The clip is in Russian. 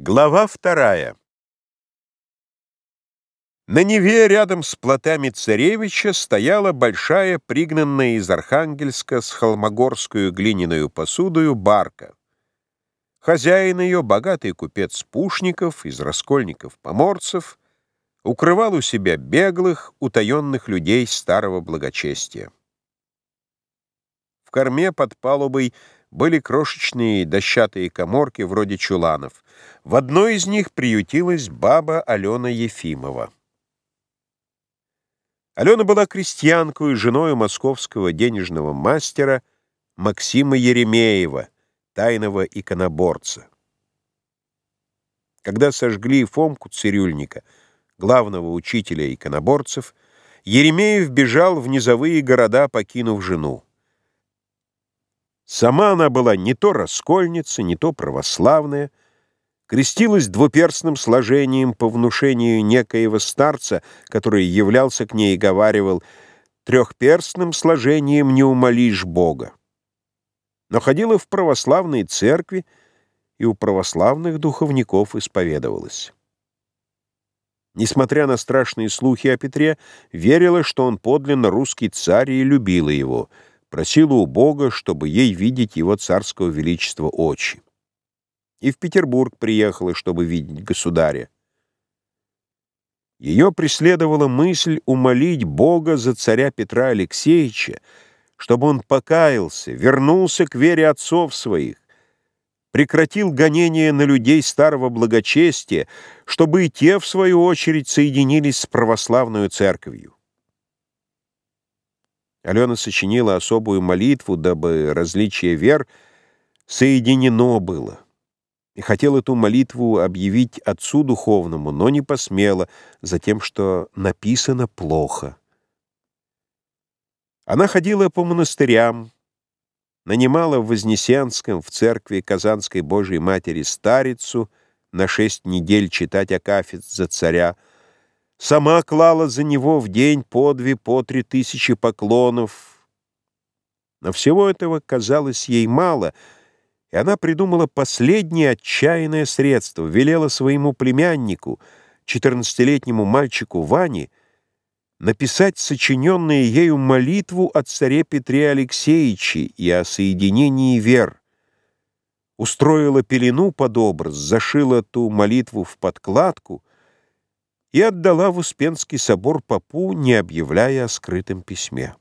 Глава вторая. На Неве рядом с плотами царевича стояла большая, пригнанная из Архангельска с холмогорскую глиняную посудою барка. Хозяин ее, богатый купец Пушников из раскольников-поморцев, укрывал у себя беглых, утаенных людей старого благочестия. В корме под палубой были крошечные дощатые коморки вроде чуланов. В одной из них приютилась баба Алена Ефимова. Алена была крестьянкой, женой московского денежного мастера Максима Еремеева, тайного иконоборца. Когда сожгли Фомку Цирюльника, главного учителя иконоборцев, Еремеев бежал в низовые города, покинув жену. Сама она была не то раскольница, не то православная, крестилась двуперстным сложением по внушению некоего старца, который являлся к ней и говаривал «трехперстным сложением не умолишь Бога». Но ходила в православные церкви и у православных духовников исповедовалась. Несмотря на страшные слухи о Петре, верила, что он подлинно русский царь и любила его — просила у Бога, чтобы ей видеть его царского величества очи. И в Петербург приехала, чтобы видеть государя. Ее преследовала мысль умолить Бога за царя Петра Алексеевича, чтобы он покаялся, вернулся к вере отцов своих, прекратил гонение на людей старого благочестия, чтобы и те, в свою очередь, соединились с православной церковью. Алена сочинила особую молитву, дабы различие вер соединено было. И хотела эту молитву объявить отцу духовному, но не посмела, за тем, что написано плохо. Она ходила по монастырям, нанимала в Вознесенском, в церкви Казанской Божией Матери старицу на шесть недель читать Акафист за царя, Сама клала за него в день по две, по три тысячи поклонов. Но всего этого казалось ей мало, и она придумала последнее отчаянное средство, велела своему племяннику, четырнадцатилетнему мальчику Ване, написать сочиненную ею молитву о царе Петре Алексеевиче и о соединении вер. Устроила пелену под образ, зашила ту молитву в подкладку — и отдала в Успенский собор попу, не объявляя о скрытом письме.